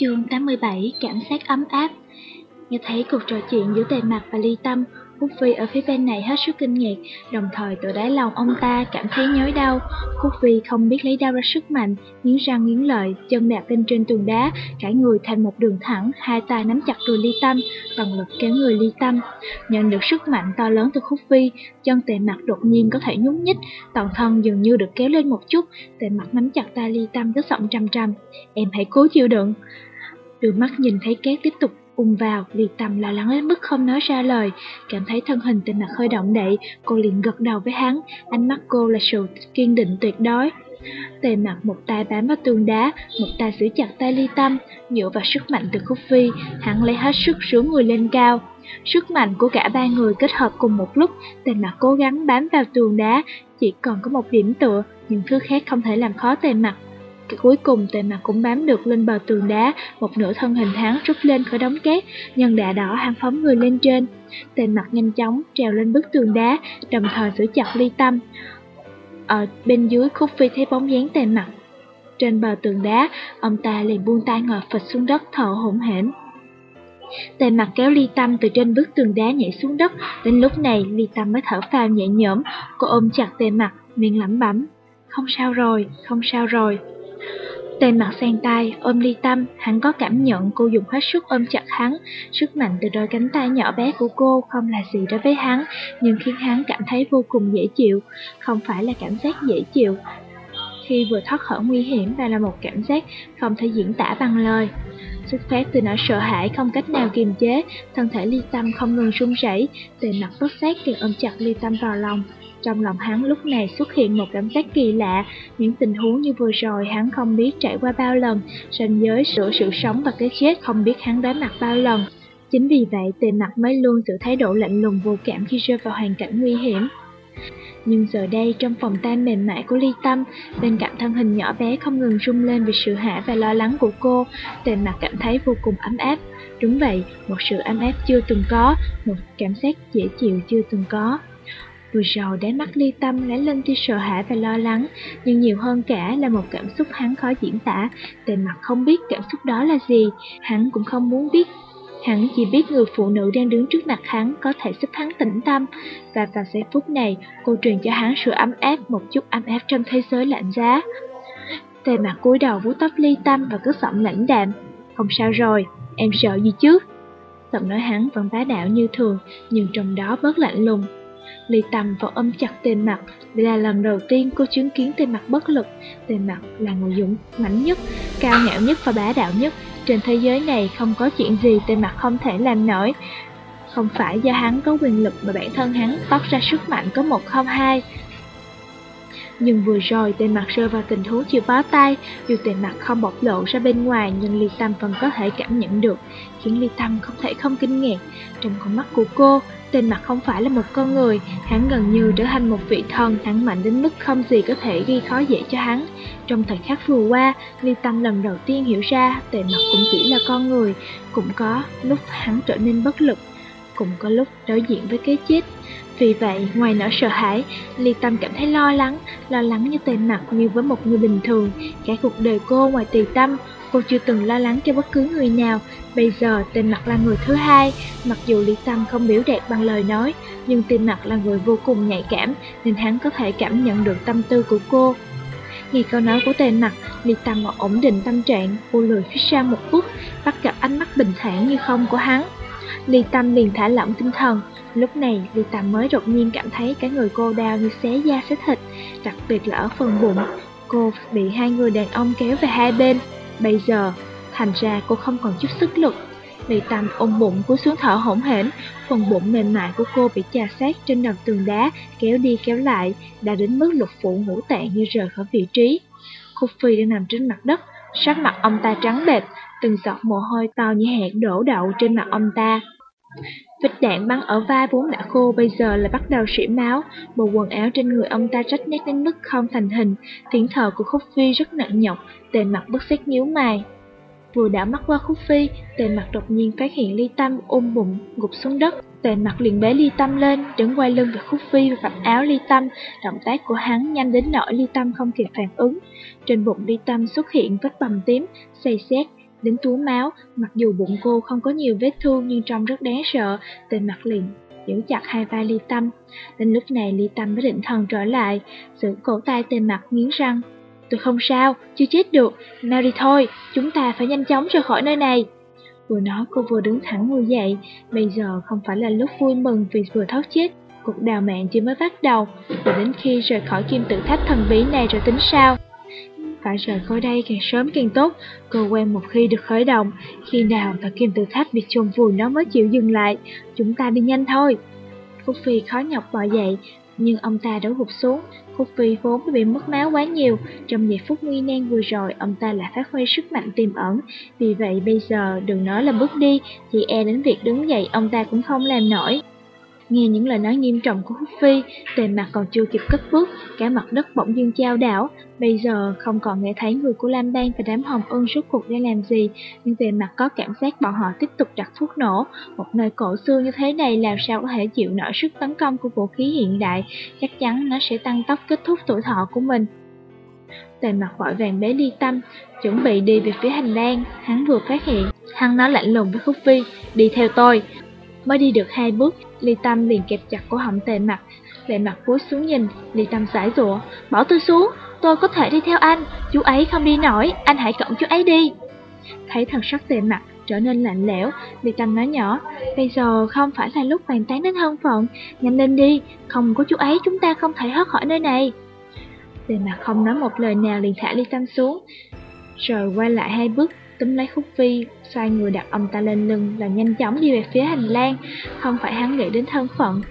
Chương 87 Cảm giác ấm áp. Nghe thấy cuộc trò chuyện giữa tề mặt và ly tâm Cúc Phi ở phía bên này hết sức kinh ngạc, Đồng thời tự đáy lòng ông ta cảm thấy nhói đau. Cúc Phi không biết lấy đau ra sức mạnh, Nghiến răng nghiến lợi, Chân đạp lên trên tường đá, Cả người thành một đường thẳng, Hai tay nắm chặt đùi ly tâm Bằng lực kéo người ly tâm. Nhận được sức mạnh to lớn từ Cúc Phi Chân tề mặt đột nhiên có thể nhún nhích, Toàn thân dường như được kéo lên một chút. Tề mặt nắm chặt tay ly tâm rất giọng trầm trầm Em hãy cố chịu đựng. Đôi mắt nhìn thấy cát tiếp tục ùn vào, Ly Tâm lo lắng đến mức không nói ra lời, cảm thấy thân hình tên mặt hơi động đậy, cô liền gật đầu với hắn, ánh mắt cô là sự kiên định tuyệt đối. Tề mặt một tay bám vào tường đá, một tay giữ chặt tay Ly Tâm, dựa vào sức mạnh từ khúc phi, hắn lấy hết sức xuống người lên cao. Sức mạnh của cả ba người kết hợp cùng một lúc, tề mặt cố gắng bám vào tường đá, chỉ còn có một điểm tựa, những thứ khác không thể làm khó tề mặt. Cuối cùng tề mặt cũng bám được lên bờ tường đá, một nửa thân hình hắn rút lên khỏi đống cát, nhân đà đỏ hắn phóng người lên trên. Tề mặt nhanh chóng trèo lên bức tường đá, đồng thời giữ chặt ly tâm. Ở bên dưới khúc phi thấy bóng dáng tề mặt. Trên bờ tường đá, ông ta liền buông tay ngồi phịch xuống đất thở hổn hển. Tề mặt kéo ly tâm từ trên bức tường đá nhảy xuống đất, đến lúc này ly tâm mới thở phào nhẹ nhõm, cô ôm chặt tề mặt, miệng lẩm bẩm. Không sao rồi, không sao rồi. Tề mặt sang tay, ôm ly tâm, hắn có cảm nhận cô dùng hết sức ôm chặt hắn. Sức mạnh từ đôi cánh tay nhỏ bé của cô không là gì đối với hắn, nhưng khiến hắn cảm thấy vô cùng dễ chịu. Không phải là cảm giác dễ chịu, khi vừa thoát khỏi nguy hiểm và là một cảm giác không thể diễn tả bằng lời. Xuất phát từ nỗi sợ hãi không cách nào kiềm chế, thân thể ly tâm không ngừng run rẩy, tề mặt bất giác liền ôm chặt ly tâm vào lòng. Trong lòng hắn lúc này xuất hiện một cảm giác kỳ lạ, những tình huống như vừa rồi hắn không biết trải qua bao lần, ranh giới giữa sự sống và cái chết không biết hắn đối mặt bao lần. Chính vì vậy tề mặt mới luôn giữ thái độ lạnh lùng vô cảm khi rơi vào hoàn cảnh nguy hiểm. Nhưng giờ đây trong phòng tan mềm mại của ly tâm, bên cạnh thân hình nhỏ bé không ngừng rung lên vì sự hãi và lo lắng của cô, tề mặt cảm thấy vô cùng ấm áp. Đúng vậy, một sự ấm áp chưa từng có, một cảm giác dễ chịu chưa từng có. Vừa rồi đáy mắt ly tâm lóe lên tia sợ hãi và lo lắng, nhưng nhiều hơn cả là một cảm xúc hắn khó diễn tả. Tề mặt không biết cảm xúc đó là gì, hắn cũng không muốn biết. Hắn chỉ biết người phụ nữ đang đứng trước mặt hắn có thể giúp hắn tĩnh tâm, và vào giây phút này, cô truyền cho hắn sự ấm áp, một chút ấm áp trong thế giới lạnh giá. Tề mặt cúi đầu vuốt tóc ly tâm và cứ giọng lãnh đạm. Không sao rồi, em sợ gì chứ? Giọng nói hắn vẫn bá đạo như thường, nhưng trong đó bớt lạnh lùng, Ly Tâm vẫn ôm chặt tên mặt Đây là lần đầu tiên cô chứng kiến tên mặt bất lực. Tên mặt là người dũng mãnh nhất, Cao ngạo nhất và bá đạo nhất. Trên thế giới này không có chuyện gì tên mặt không thể làm nổi. Không phải do hắn có quyền lực mà bản thân hắn toát ra sức mạnh có một không hai. Nhưng vừa rồi tên mặt rơi vào tình huống chịu bó tay, Dù tên mặt không bộc lộ ra bên ngoài, Nhưng Ly Tâm vẫn có thể cảm nhận được, Khiến Ly Tâm không thể không kinh ngạc. Trong con mắt của cô Tên mặt không phải là một con người Hắn gần như trở thành một vị thần Hắn mạnh đến mức không gì có thể gây khó dễ cho hắn Trong thời khắc vừa qua Ly Tâm lần đầu tiên hiểu ra Tên mặt cũng chỉ là con người Cũng có lúc hắn trở nên bất lực Cũng có lúc đối diện với cái chết vì vậy, ngoài nỗi sợ hãi, Ly Tâm cảm thấy lo lắng, lo lắng như tề mặt như với một người bình thường. Cả cuộc đời cô ngoài tùy tâm, cô chưa từng lo lắng cho bất cứ người nào. Bây giờ, tên mặt là người thứ hai, mặc dù lý Tâm không biểu đạt bằng lời nói, nhưng tên mặt là người vô cùng nhạy cảm, nên hắn có thể cảm nhận được tâm tư của cô. Nghe câu nói của tên mặt, lý Tâm ổn định tâm trạng, cô lười phía sau một bước, bắt gặp ánh mắt bình thản như không của hắn. lý Tâm liền thả lỏng tinh thần, Lúc này, lý Tâm mới đột nhiên cảm thấy cái người cô đau như xé da xé thịt, đặc biệt là ở phần bụng. Cô bị hai người đàn ông kéo về hai bên. Bây giờ, thành ra cô không còn chút sức lực. Ly Tâm ôm bụng cúi xuống thở hổn hển, phần bụng mềm mại của cô bị chà sát trên đầu tường đá, kéo đi kéo lại, đã đến mức lục phủ ngũ tạng như rời khỏi vị trí. Khúc Phi đang nằm trên mặt đất, Sắc mặt ông ta trắng bệch, từng giọt mồ hôi to như hạt đổ đậu trên mặt ông ta. Vết đạn bắn ở vai vốn đã khô bây giờ là bắt đầu rỉ máu, bộ quần áo trên người ông ta rách nét đến mức không thành hình, tiếng thở của Khúc Phi rất nặng nhọc, tề mặt bức xét nhíu mày. Vừa đã mắt qua Khúc Phi, tề mặt đột nhiên phát hiện ly tâm ôm bụng, gục xuống đất. Tề mặt liền bế ly tâm lên, đứng quay lưng về Khúc Phi và vạch áo ly tâm, động tác của hắn nhanh đến nỗi ly tâm không kịp phản ứng. Trên bụng ly tâm xuất hiện vết bầm tím, xây xét, đến túa máu, mặc dù bụng cô không có nhiều vết thương nhưng trông rất đáng sợ, tề mặt liền giữ chặt hai vai ly tâm. Đến lúc này ly tâm mới định thần trở lại, giữ cổ tay tề mặt nghiến răng. Tôi không sao, chưa chết được, mary đi thôi, chúng ta phải nhanh chóng rời khỏi nơi này. Vừa nói cô vừa đứng thẳng người dậy, bây giờ không phải là lúc vui mừng vì vừa thoát chết, cuộc đào mạng chỉ mới bắt đầu, và đến khi rời khỏi kim tự tháp thần bí này rồi tính sao. Phải rời khỏi đây càng sớm càng tốt, cơ quan một khi được khởi động, khi nào tòa kim tự tháp bị chôn vùi nó mới chịu dừng lại, chúng ta đi nhanh thôi. Phúc Phi khó nhọc bò dậy, nhưng ông ta đã gục xuống. hụt Phi vốn bị mất máu quá nhiều, trong giây phút nguy nan vừa rồi, ông ta lại phát huy sức mạnh tiềm ẩn. Vì vậy bây giờ, đừng nói là bước đi, thì e đến việc đứng dậy ông ta cũng không làm nổi. Nghe những lời nói nghiêm trọng của Húc Phi, tề mặt còn chưa kịp cất bước, cả mặt đất bỗng dưng trao đảo. Bây giờ không còn nghe thấy người của Lam Bang và đám hồng ưng suốt cuộc đang làm gì, nhưng tề mặt có cảm giác bọn họ tiếp tục đặt thuốc nổ. Một nơi cổ xưa như thế này làm sao có thể chịu nổi sức tấn công của vũ khí hiện đại, chắc chắn nó sẽ tăng tốc kết thúc tuổi thọ của mình. Tề mặt vội vàng bế ly tâm, chuẩn bị đi về phía hành lang, hắn vừa phát hiện, hắn nói lạnh lùng với Khúc Phi, đi theo tôi. Mới đi được hai bước, Ly Tâm liền kẹp chặt cổ họng tề mặt, tề mặt cúi xuống nhìn, Ly Tâm giải rụa, bỏ tôi xuống, tôi có thể đi theo anh, chú ấy không đi nổi, anh hãy cõng chú ấy đi. Thấy thần sắc tề mặt trở nên lạnh lẽo, Ly Tâm nói nhỏ, bây giờ không phải là lúc bàn tán đến thân phận, nhanh lên đi, không có chú ấy chúng ta không thể thoát khỏi nơi này. Tề mặt không nói một lời nào liền thả Ly Tâm xuống, rồi quay lại hai bước, túm lấy khúc phi, xoay người đặt ông ta lên lưng là nhanh chóng đi về phía hành lang, không phải hắn nghĩ đến thân phận.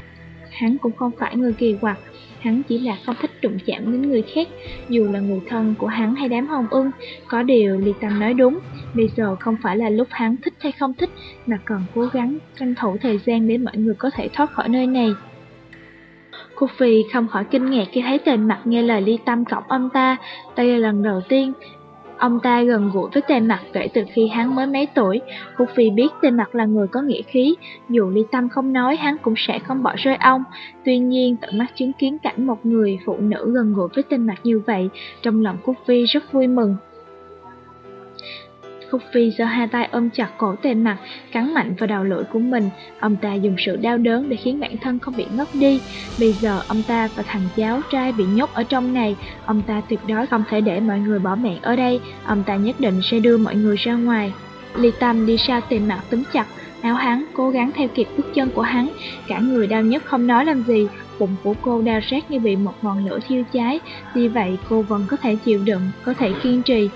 Hắn cũng không phải người kỳ quặc, hắn chỉ là không thích đụng chạm đến người khác, dù là người thân của hắn hay đám hồng ưng. Có điều Ly Tâm nói đúng, bây giờ không phải là lúc hắn thích hay không thích, mà còn cố gắng tranh thủ thời gian để mọi người có thể thoát khỏi nơi này. Cô Phi không khỏi kinh ngạc khi thấy tề mặt nghe lời ly tâm cõng ông ta, đây là lần đầu tiên Ông ta gần gũi với Tề Mặt kể từ khi hắn mới mấy tuổi. Phúc Phi biết Tề Mặt là người có nghĩa khí, dù Ly Tâm không nói hắn cũng sẽ không bỏ rơi ông. Tuy nhiên, tận mắt chứng kiến cảnh một người phụ nữ gần gũi với Tề Mặt như vậy, trong lòng Phúc Phi rất vui mừng. Khúc Phi giơ hai tay ôm chặt cổ tề mặt, cắn mạnh vào đầu lưỡi của mình. Ông ta dùng sự đau đớn để khiến bản thân không bị ngất đi. Bây giờ ông ta và thằng cháu trai bị nhốt ở trong này. Ông ta tuyệt đối không thể để mọi người bỏ mạng ở đây. Ông ta nhất định sẽ đưa mọi người ra ngoài. Ly Tâm đi sau tề mặt túm chặt áo hắn, cố gắng theo kịp bước chân của hắn. Cả người đau nhức không nói làm gì, bụng của cô đau rát như bị một ngọn lửa thiêu cháy. Vì vậy cô vẫn có thể chịu đựng, có thể kiên trì.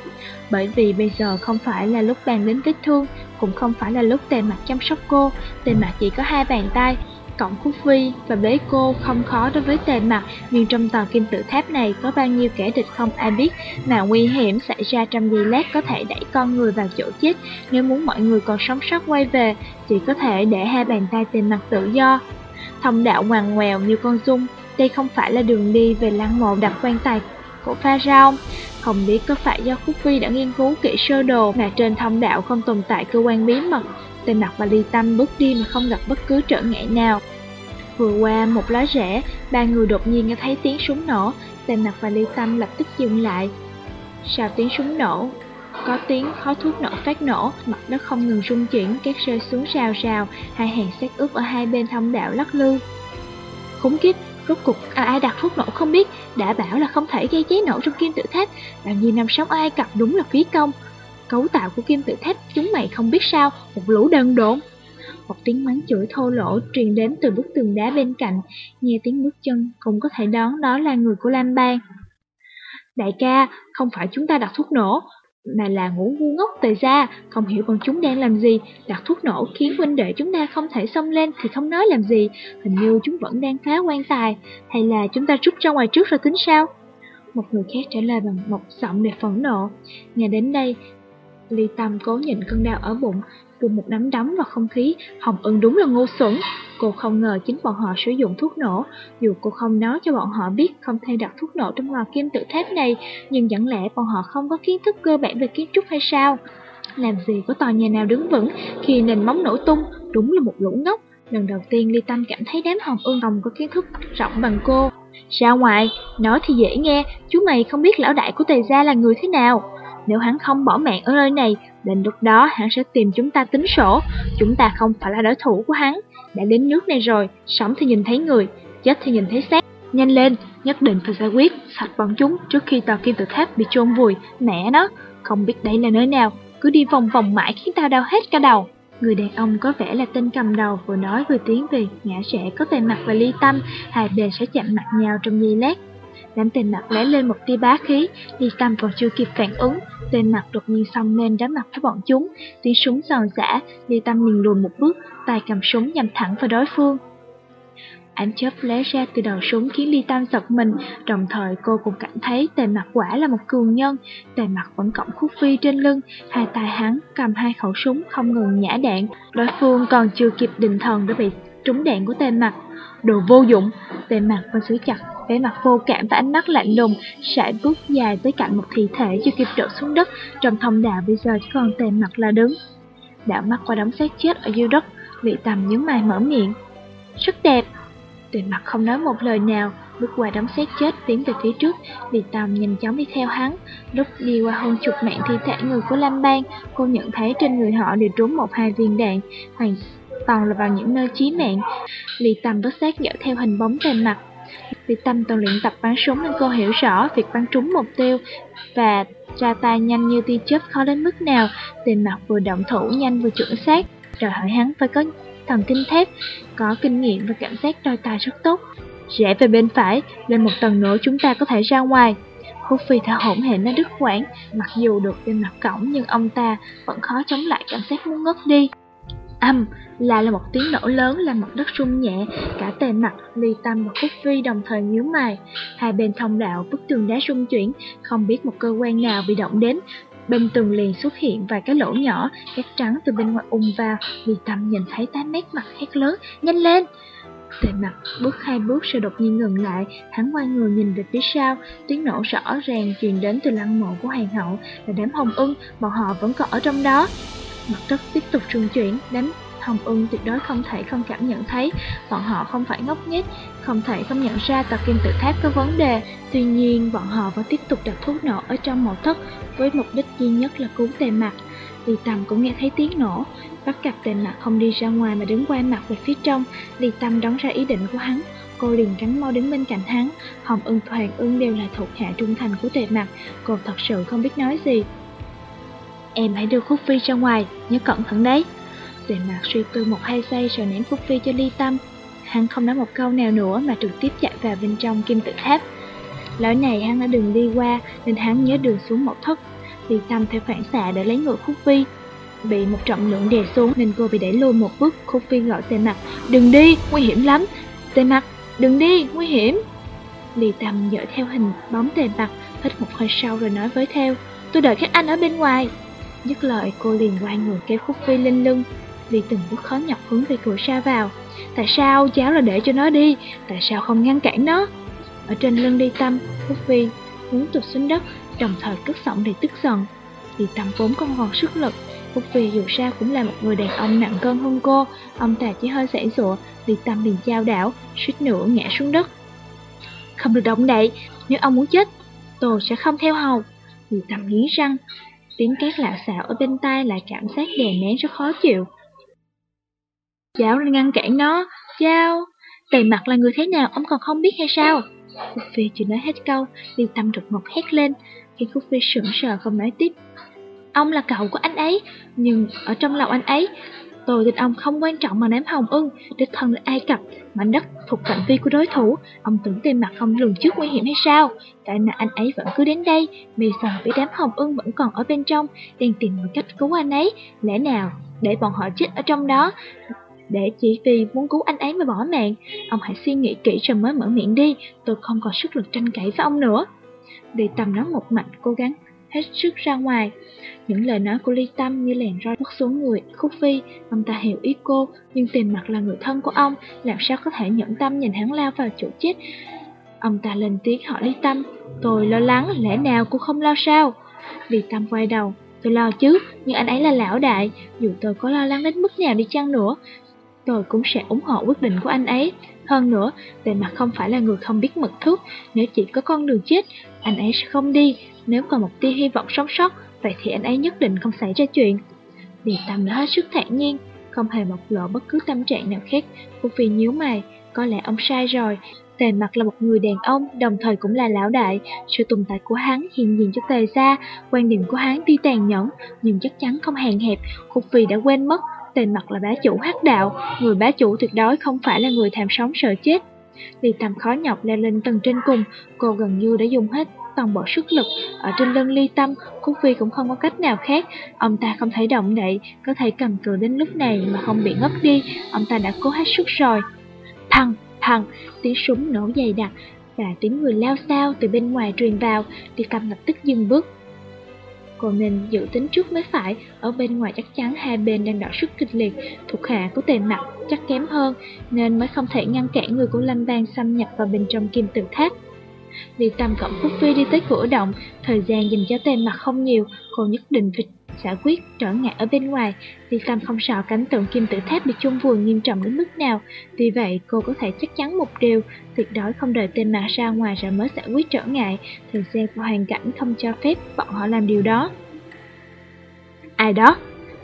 Bởi vì bây giờ không phải là lúc bàn đến vết thương, cũng không phải là lúc tề mặt chăm sóc cô, tề mặt chỉ có hai bàn tay, cộng khúc Phi và bế cô không khó đối với tề mặt, nhưng trong tòa kim tự tháp này có bao nhiêu kẻ địch không ai biết, mà nguy hiểm xảy ra trong giây lát có thể đẩy con người vào chỗ chết. Nếu muốn mọi người còn sống sót quay về, chỉ có thể để hai bàn tay tề mặt tự do. Thông đạo ngoằn ngoèo như con dung, đây không phải là đường đi về lăng mộ đặt quan tài của Pharaoh. Không biết có phải do Khúc Phi đã nghiên cứu kỹ sơ đồ mà trên thông đạo không tồn tại cơ quan bí mật, Tề mặt và Ly Tâm bước đi mà không gặp bất cứ trở ngại nào. Vừa qua một lá rẽ, ba người đột nhiên nghe thấy tiếng súng nổ, Tề mặt và Ly Tâm lập tức dừng lại. Sau tiếng súng nổ, có tiếng khói thuốc nổ phát nổ, mặt đất không ngừng rung chuyển, các rơi xuống rào rào, hai hàng xét ướp ở hai bên thông đạo lắc lư. Khủng kiếp, Rốt cục ai đặt thuốc nổ không biết Đã bảo là không thể gây cháy nổ trong kim tự tháp Bao nhiêu năm sống ở Ai Cập đúng là phí công Cấu tạo của kim tự tháp chúng mày không biết sao Một lũ đần độn một tiếng mắng chửi thô lỗ truyền đến từ bức tường đá bên cạnh. Nghe tiếng bước chân cũng có thể đoán đó là người của Lam Bang Đại ca, không phải chúng ta đặt thuốc nổ mà là ngủ ngu ngốc tề ra, không hiểu bọn chúng đang làm gì, đặt thuốc nổ khiến huynh đệ chúng ta không thể xông lên thì không nói làm gì, hình như chúng vẫn đang phá quan tài, hay là chúng ta rút ra ngoài trước rồi tính sao? Một người khác trả lời bằng một giọng đầy phẫn nộ. Nghe đến đây, Ly Tâm cố nhịn cơn đau ở bụng, vung một nắm đấm vào không khí, Hồng Ưng đúng là ngu xuẩn. Cô không ngờ chính bọn họ sử dụng thuốc nổ, dù cô không nói cho bọn họ biết không thể đặt thuốc nổ trong lò kim tự tháp này, nhưng chẳng lẽ bọn họ không có kiến thức cơ bản về kiến trúc hay sao? Làm gì có tòa nhà nào đứng vững khi nền móng nổ tung, đúng là một lũ ngốc. Lần đầu tiên Ly Tâm cảm thấy đám hồng Ân đồng có kiến thức rộng bằng cô. Ra ngoài, nói thì dễ nghe, chú mày không biết lão đại của tề gia là người thế nào. Nếu hắn không bỏ mạng ở nơi này, đến lúc đó hắn sẽ tìm chúng ta tính sổ. Chúng ta không phải là đối thủ của hắn. Đã đến nước này rồi, sống thì nhìn thấy người, chết thì nhìn thấy xác. Nhanh lên, nhất định phải giải quyết, sạch bọn chúng trước khi tòa kim tự tháp bị chôn vùi. Mẹ nó, không biết đây là nơi nào, cứ đi vòng vòng mãi khiến tao đau hết cả đầu. Người đàn ông có vẻ là tên cầm đầu vừa nói vừa tiến về, ngã sẽ có tề mặt và ly tâm, hai bên sẽ chạm mặt nhau trong giây lát. Đám tên mặt lóe lên một tia bá khí, ly tâm còn chưa kịp phản ứng, tên mặt đột nhiên xông lên đám mặt với bọn chúng, tiếng súng giòn rã, ly tâm liền lùi một bước, tay cầm súng nhằm thẳng vào đối phương. Ánh chớp lóe ra từ đầu súng khiến Ly Tam giật mình, đồng thời cô cũng cảm thấy tề mặt quả là một cường nhân. Tề mặt vẫn cõng khúc phi trên lưng, hai tay hắn cầm hai khẩu súng không ngừng nhả đạn. Đối phương còn chưa kịp định thần đã bị trúng đạn của tề mặt. Đồ vô dụng, tề mặt và giữ chặt, vẻ mặt vô cảm và ánh mắt lạnh lùng, sải bước dài tới cạnh một thi thể chưa kịp đổ xuống đất. Trong thông đạo bây giờ chỉ còn tề mặt là đứng. Đảo mắt qua đống xác chết ở dưới đất, Vị Tầm nhướng mày mở miệng. Rất đẹp. tề mặt không nói một lời nào, bước qua đống xác chết tiến về phía trước, Vì Tầm nhanh chóng đi theo hắn. Lúc đi qua hơn chục mạng thi thể người của Lam Bang, cô nhận thấy trên người họ đều trúng một hai viên đạn, hoàn toàn là vào những nơi chí mạng. Lý Tâm bất giác dõi theo hình bóng trên mặt. Lý Tâm toàn luyện tập bắn súng nên cô hiểu rõ việc bắn trúng mục tiêu và ra tay nhanh như tia chớp khó đến mức nào. Tiền mặt vừa động thủ nhanh vừa chuẩn xác, đòi hỏi hắn phải có thần kinh thép, có kinh nghiệm và cảm giác đôi tài rất tốt. Rẽ về bên phải, lên một tầng nữa chúng ta có thể ra ngoài. Khúc Phi thở hổn hển nói đứt quãng, mặc dù được bên mặt cổng nhưng ông ta vẫn khó chống lại cảm giác muốn ngất đi. Âm, là là một tiếng nổ lớn làm mặt đất rung nhẹ, cả tề mặt, ly tâm và Khúc Phi đồng thời nhíu mày. Hai bên thông đạo bức tường đá rung chuyển, không biết một cơ quan nào bị động đến, Bên tường liền xuất hiện vài cái lỗ nhỏ, cát trắng từ bên ngoài ung vào, Ly Tâm nhìn thấy tám mét mặt hét lớn, nhanh lên! Tề mặt bước hai bước rồi đột nhiên ngừng lại, hắn quay người nhìn về phía sau, tiếng nổ rõ ràng truyền đến từ lăng mộ của hoàng hậu là đám hồng ưng, bọn họ vẫn còn ở trong đó. Mặt đất tiếp tục trung chuyển, đám Hồng Ưng tuyệt đối không thể không cảm nhận thấy bọn họ không phải ngốc nghếch, không thể không nhận ra tòa kim tự tháp có vấn đề. Tuy nhiên, bọn họ vẫn tiếp tục đặt thuốc nổ ở trong mộ thất với mục đích duy nhất là cứu tề mặt. Lì Tâm cũng nghe thấy tiếng nổ, bắt gặp tề mặt không đi ra ngoài mà đứng quay mặt về phía trong. Lì Tâm đón ra ý định của hắn, cô liền cắn mau đứng bên cạnh hắn. Hồng Ưng và Hoàng Ưng đều là thuộc hạ trung thành của tề mặt, cô thật sự không biết nói gì. Em hãy đưa Khúc Phi ra ngoài, nhớ cẩn thận đấy. Tề mặt suy tư một hai giây rồi ném khúc Phi cho ly tâm. Hắn không nói một câu nào nữa mà trực tiếp chạy vào bên trong kim tự tháp. Lối này hắn đã đường đi qua nên hắn nhớ đường xuống một thất. Ly tâm theo phản xạ để lấy ngựa Khúc Phi. Bị một trọng lượng đè xuống nên cô bị đẩy lùi một bước. Khúc Phi gọi tề mặt, đừng đi, nguy hiểm lắm. Tề mặt, đừng đi, nguy hiểm. Ly tâm dõi theo hình bóng tề mặt, hít một hơi sâu rồi nói với theo, tôi đợi các anh ở bên ngoài. Dứt lời cô liền quay người kéo Khúc Phi lên lưng vì từng bước khó nhọc hướng về cửa xa vào. Tại sao cháu là để cho nó đi? Tại sao không ngăn cản nó? Ở trên lưng đi tâm, khúc phi muốn tụt xuống đất, đồng thời cất giọng đầy tức giận. Đi tâm vốn không còn sức lực, Phúc phi dù sao cũng là một người đàn ông nặng cân hơn cô, ông ta chỉ hơi giãy giụa, đi tâm liền trao đảo, suýt nữa ngã xuống đất. Không được động đậy, nếu ông muốn chết, tôi sẽ không theo hầu. Đi tâm nghiến răng, tiếng cát lạ xạo ở bên tai là cảm giác đè nén rất khó chịu. Giáo nên ngăn cản nó, Giao, Tề mặt là người thế nào ông còn không biết hay sao? Khúc Phi chỉ nói hết câu, liền Tâm đột ngột hét lên, khi Khúc Phi sững sờ không nói tiếp. Ông là cậu của anh ấy, nhưng ở trong lòng anh ấy, tôi tin ông không quan trọng mà ném hồng ưng, đích thân đến Ai Cập, mảnh đất thuộc phạm vi của đối thủ. Ông tưởng tìm mặt không lường trước nguy hiểm hay sao? Tại mà anh ấy vẫn cứ đến đây, bây sợ với đám hồng ưng vẫn còn ở bên trong, đang tìm một cách cứu anh ấy. Lẽ nào để bọn họ chết ở trong đó để chỉ vì muốn cứu anh ấy mà bỏ mạng. Ông hãy suy nghĩ kỹ rồi mới mở miệng đi, tôi không còn sức lực tranh cãi với ông nữa. Đi tầm nói một mạch cố gắng hết sức ra ngoài. Những lời nói của Ly Tâm như làn roi quất xuống người Khúc Phi, ông ta hiểu ý cô, nhưng tiền mặt là người thân của ông, làm sao có thể nhẫn tâm nhìn hắn lao vào chỗ chết. Ông ta lên tiếng hỏi Ly Tâm, tôi lo lắng, lẽ nào cô không lo sao? Ly Tâm quay đầu, tôi lo chứ, nhưng anh ấy là lão đại, dù tôi có lo lắng đến mức nào đi chăng nữa, tôi cũng sẽ ủng hộ quyết định của anh ấy. Hơn nữa, về mặt không phải là người không biết mật thước, nếu chỉ có con đường chết, anh ấy sẽ không đi. Nếu còn một tia hy vọng sống sót, vậy thì anh ấy nhất định không xảy ra chuyện. Điền Tâm đã hết sức thản nhiên, không hề bộc lộ bất cứ tâm trạng nào khác. Cô Phi nhíu mày, có lẽ ông sai rồi. Tề mặt là một người đàn ông, đồng thời cũng là lão đại. Sự tồn tại của hắn hiện diện cho tề ra. Quan điểm của hắn tuy tàn nhẫn, nhưng chắc chắn không hèn hẹp. Khúc Phi đã quên mất Tên mặt là bá chủ hắc đạo, người bá chủ tuyệt đối không phải là người tham sống sợ chết. Vì tầm khó nhọc leo lên tầng trên cùng, cô gần như đã dùng hết toàn bộ sức lực ở trên lưng ly tâm, khúc Phi cũng không có cách nào khác. Ông ta không thể động đậy, có thể cầm cự đến lúc này mà không bị ngất đi, ông ta đã cố hết sức rồi. Thằng, thằng, tiếng súng nổ dày đặc và tiếng người lao sao từ bên ngoài truyền vào, ly tâm lập tức dừng bước, Cô nên dự tính trước mới phải, ở bên ngoài chắc chắn hai bên đang đỏ sức kịch liệt, thuộc hạ của tề mặt chắc kém hơn, nên mới không thể ngăn cản người của Lâm Bang xâm nhập vào bên trong kim tự tháp. Vì tầm cộng quốc Phi đi tới cửa động, thời gian dành cho tề mặt không nhiều, cô nhất định phải giải quyết trở ngại ở bên ngoài, vì Tâm không sợ cảnh tượng kim tự tháp bị chung vùi nghiêm trọng đến mức nào. Vì vậy, cô có thể chắc chắn một điều, tuyệt đối không đợi tên mà ra ngoài rồi mới giải quyết trở ngại, thời gian và hoàn cảnh không cho phép bọn họ làm điều đó. Ai đó?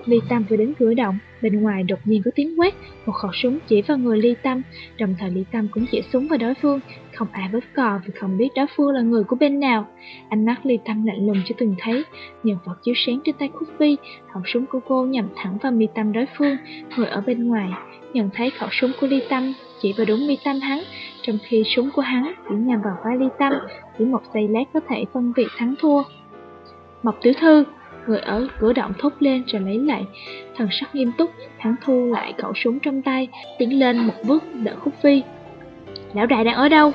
Ly Tâm vừa đến cửa động, bên ngoài đột nhiên có tiếng quét, một khẩu súng chỉ vào người Ly Tâm, đồng thời Ly Tâm cũng chỉ súng vào đối phương, không ai bóp cò vì không biết đối phương là người của bên nào. Ánh mắt Ly Tâm lạnh lùng chưa từng thấy, nhân vật chiếu sáng trên tay Khúc Phi, khẩu súng của cô nhằm thẳng vào mi tâm đối phương, người ở bên ngoài. Nhận thấy khẩu súng của Ly Tâm chỉ vào đúng mi tâm hắn, trong khi súng của hắn chỉ nhằm vào vai Ly Tâm, chỉ một giây lát có thể phân biệt thắng thua. Mộc Tiểu Thư Người ở cửa động thốt lên rồi lấy lại Thần sắc nghiêm túc Hắn thu lại khẩu súng trong tay Tiến lên một bước đỡ khúc phi Lão đại đang ở đâu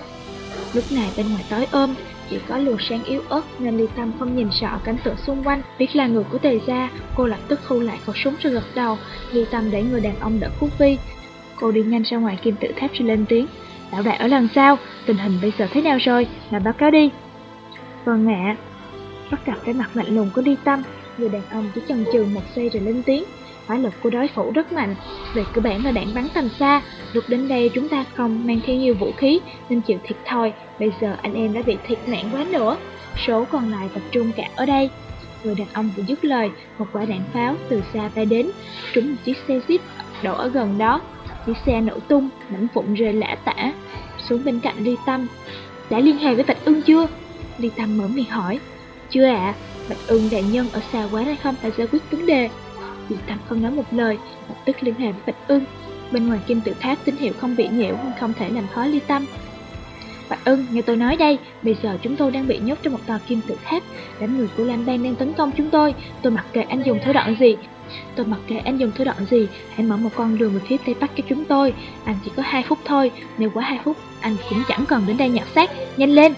Lúc này bên ngoài tối ôm, Chỉ có luồng sáng yếu ớt Nên ly tâm không nhìn sợ cảnh tượng xung quanh. Biết là người của tề gia, Cô lập tức thu lại khẩu súng rồi gật đầu. Ly tâm để người đàn ông đỡ khúc vi. Cô đi nhanh ra ngoài kim tự tháp rồi lên tiếng. Lão đại ở lần sau, Tình hình bây giờ thế nào rồi? Mà báo cáo đi. Vâng ạ. Bắt gặp cái mặt lạnh lùng của ly tâm, Người đàn ông chỉ chần chừ một giây rồi lên tiếng. Hỏa lực của đối thủ rất mạnh. Về cơ bản là đạn bắn tầm xa. Lúc đến đây chúng ta không mang theo nhiều vũ khí, Nên chịu thiệt thòi. Bây giờ anh em đã bị thiệt nạn quá nữa. Số còn lại tập trung cả ở đây. Người đàn ông vừa dứt lời, Một quả đạn pháo từ xa bay đến. Trúng một chiếc xe jeep đổ ở gần đó. Chiếc xe nổ tung, Mảnh vụn rơi lã tả. Xuống bên cạnh Ly Tâm. Đã liên hệ với Bạch Ưng chưa? Ly Tâm mở miệng hỏi. Chưa ạ. Bạch ưng đại nhân ở xa quá hay không phải giải quyết vấn đề. Diệp Tâm không nói một lời Lập tức liên hệ với Bạch ưng. Bên ngoài kim tự tháp tín hiệu không bị nhiễu Nhưng không thể làm khó ly tâm. Bạch ưng, nghe tôi nói đây Bây giờ chúng tôi đang bị nhốt trong một tòa kim tự tháp. Đám người của Lam Bang đang tấn công chúng tôi. Tôi mặc kệ anh dùng thủ đoạn gì. Tôi mặc kệ anh dùng thủ đoạn gì Hãy mở một con đường về phía tây bắc cho chúng tôi. Anh chỉ có 2 phút thôi Nếu quá 2 phút Anh cũng chẳng còn đến đây nhặt xác. Nhanh lên!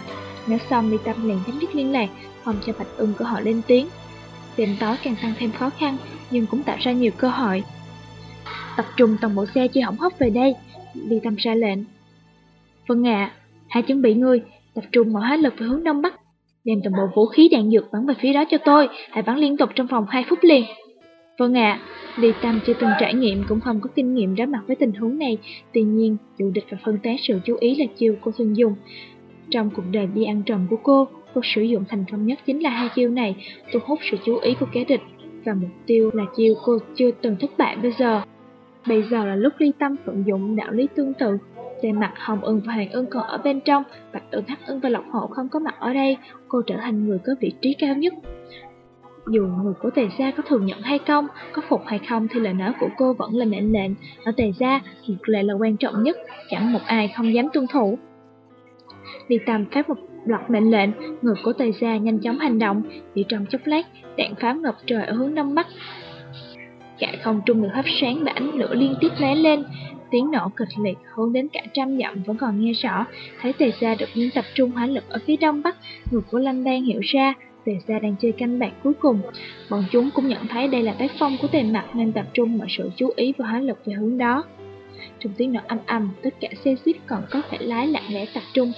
Nói xong Ly Tâm liền chấm đứt liên lạc không cho Bạch Ưng cơ hội lên tiếng. Đêm tối càng tăng thêm khó khăn, nhưng cũng tạo ra nhiều cơ hội. Tập trung toàn bộ xe chưa hỏng hóc về đây, Ly Tâm ra lệnh. Vâng ạ, hãy chuẩn bị người, tập trung mọi hết lực về hướng đông bắc. Đem toàn bộ vũ khí đạn dược bắn về phía đó cho tôi, hãy bắn liên tục trong vòng 2 phút liền. Vâng ạ, à, Ly Tâm chưa từng trải nghiệm cũng không có kinh nghiệm đối mặt với tình huống này, tuy nhiên, dụ địch và phân tán sự chú ý là chiêu cô thường dùng. Trong cuộc đời đi ăn trầm của cô, cô sử dụng thành công nhất chính là hai chiêu này, thu hút sự chú ý của kẻ địch, và mục tiêu là chiêu cô chưa từng thất bại bây giờ. Bây giờ là lúc ly tâm vận dụng đạo lý tương tự. Về mặt Hồng Ưng và Hoàng Ưng còn ở bên trong, Bạch Ưng, Hắc Ưng và Lộc Hộ không có mặt ở đây, cô trở thành người có vị trí cao nhất. Dù người của Tề Gia có thừa nhận hay không, có phục hay không thì lời nói của cô vẫn là mệnh lệnh. Ở Tề Gia, luật lệ là quan trọng nhất, chẳng một ai không dám tuân thủ. Ly Tâm phát một loạt mệnh lệnh, người của Tề Gia nhanh chóng hành động, chỉ trong chốc lát, đạn pháo ngập trời ở hướng đông bắc. Cả không trung được hấp sáng và ánh lửa liên tiếp lóe lên, tiếng nổ kịch liệt hướng đến cả trăm dặm vẫn còn nghe rõ. Thấy tề gia đột nhiên tập trung hỏa lực ở phía đông bắc, người của Lâm Đan hiểu ra tề gia đang chơi canh bạc cuối cùng. Bọn chúng cũng nhận thấy đây là tác phong của tề mặt nên tập trung mọi sự chú ý và hỏa lực về hướng đó. Trong tiếng nổ âm âm, tất cả xe jeep còn có thể lái lặng lẽ tập trung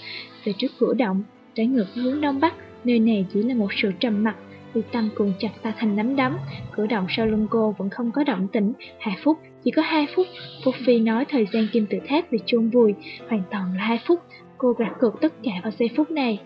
về trước cửa động, trái ngược hướng đông bắc. Nơi này chỉ là một sự trầm mặc Vì Tâm cùng chặt ta thành nắm đấm, cử động sau lưng cô vẫn không có động tĩnh. Hai phút, chỉ có hai phút. Phúc Phi nói thời gian kim tự tháp bị chôn vùi, hoàn toàn là hai phút. Cô gạt cược tất cả vào giây phút này.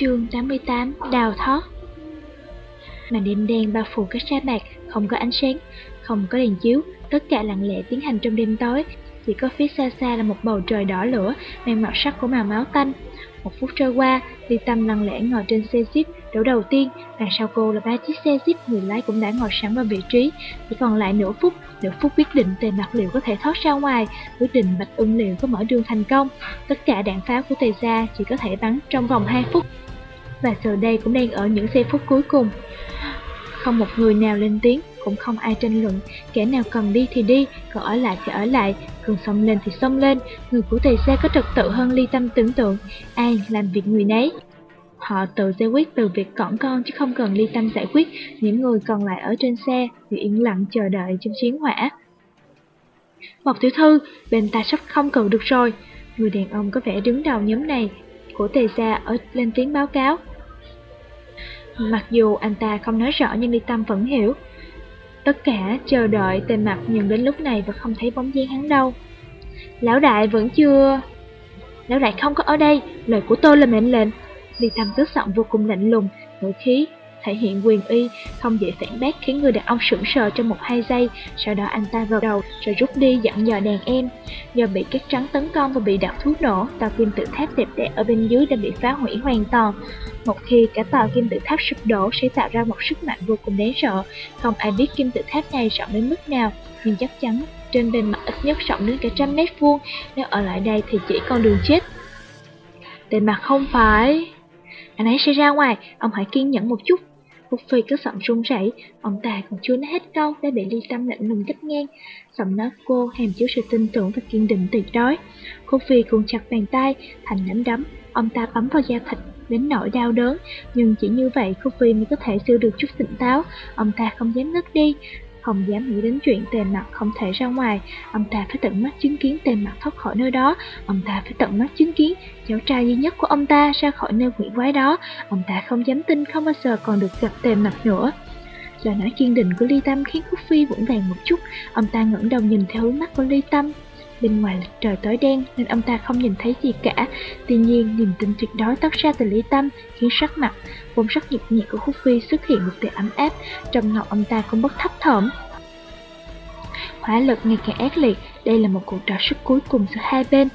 Chương 88 Đào thoát Màn đêm đen bao phủ các sa mạc, không có ánh sáng, không có đèn chiếu, tất cả lặng lẽ tiến hành trong đêm tối. Chỉ có phía xa xa là một bầu trời đỏ lửa, mang màu sắc của màu máu tanh. Một phút trôi qua, Ly Tâm lặng lẽ ngồi trên xe jeep đổ đầu tiên, đằng sau cô là ba chiếc xe jeep người lái cũng đã ngồi sẵn vào vị trí. Chỉ còn lại nửa phút, nửa phút quyết định tề mặt liệu có thể thoát ra ngoài, quyết định bạch ưng liệu có mở đường thành công. Tất cả đạn pháo của tề gia chỉ có thể bắn trong vòng 2 phút và giờ đây cũng đang ở những giây phút cuối cùng. Không một người nào lên tiếng, cũng không ai tranh luận, kẻ nào cần đi thì đi, còn ở lại thì ở lại, cần xông lên thì xông lên, người của tề gia có trật tự hơn ly tâm tưởng tượng, ai làm việc người nấy. Họ tự giải quyết từ việc cỏn con chứ không cần ly tâm giải quyết, những người còn lại ở trên xe thì yên lặng chờ đợi trong chiến hỏa. Một tiểu thư, bên ta sắp không cầu được rồi. Người đàn ông có vẻ đứng đầu nhóm này của tề gia ở lên tiếng báo cáo. Mặc dù anh ta không nói rõ nhưng Ly Tâm vẫn hiểu. Tất cả chờ đợi tề mặt nhưng đến lúc này vẫn không thấy bóng dáng hắn đâu. Lão đại vẫn chưa... Lão đại không có ở đây, lời của tôi là mệnh lệnh. Ly Tâm tức giọng vô cùng lạnh lùng, ngữ khí thể hiện quyền uy, không dễ phản bác khiến người đàn ông sững sờ trong một hai giây, sau đó anh ta gật đầu rồi rút đi dặn dò đàn em. Do bị các trắng tấn công và bị đặt thuốc nổ, tàu kim tự tháp đẹp đẽ ở bên dưới đã bị phá hủy hoàn toàn. Một khi cả tòa kim tự tháp sụp đổ sẽ tạo ra một sức mạnh vô cùng đáng sợ, không ai biết kim tự tháp này rộng đến mức nào, nhưng chắc chắn trên bề mặt ít nhất rộng đến cả trăm mét vuông, nếu ở lại đây thì chỉ con đường chết. Bề mặt không phải... Anh ấy sẽ ra ngoài, ông hãy kiên nhẫn một chút, Phúc Phi có giọng run rẩy, ông ta còn chưa nói hết câu đã bị ly tâm lạnh lùng cắt ngang. Giọng nói cô hàm chứa sự tin tưởng và kiên định tuyệt đối. Phúc Phi cuộn chặt bàn tay, thành nắm đấm, ông ta bấm vào da thịt đến nỗi đau đớn, nhưng chỉ như vậy khúc Phi mới có thể giữ được chút tỉnh táo. Ông ta không dám ngất đi, không dám nghĩ đến chuyện tề mặt không thể ra ngoài, ông ta phải tận mắt chứng kiến tề mặt thoát khỏi nơi đó, ông ta phải tận mắt chứng kiến cháu trai duy nhất của ông ta ra khỏi nơi quỷ quái đó, ông ta không dám tin không bao giờ còn được gặp tề mặt nữa. Lời nói kiên định của Ly Tâm khiến Cúc Phi vững vàng một chút, ông ta ngẩng đầu nhìn theo hướng mắt của Ly Tâm. Bên ngoài là trời tối đen nên ông ta không nhìn thấy gì cả. Tuy nhiên, niềm tin tuyệt đối tóc ra từ Lý Tâm khiến sắc mặt, vốn sắc nhiệt nhiệt của Khúc Phi xuất hiện một tia ấm áp, trong ngọc ông ta cũng bất thấp thỏm. Hỏa lực ngày càng ác liệt, đây là một cuộc trò sức cuối cùng giữa hai bên.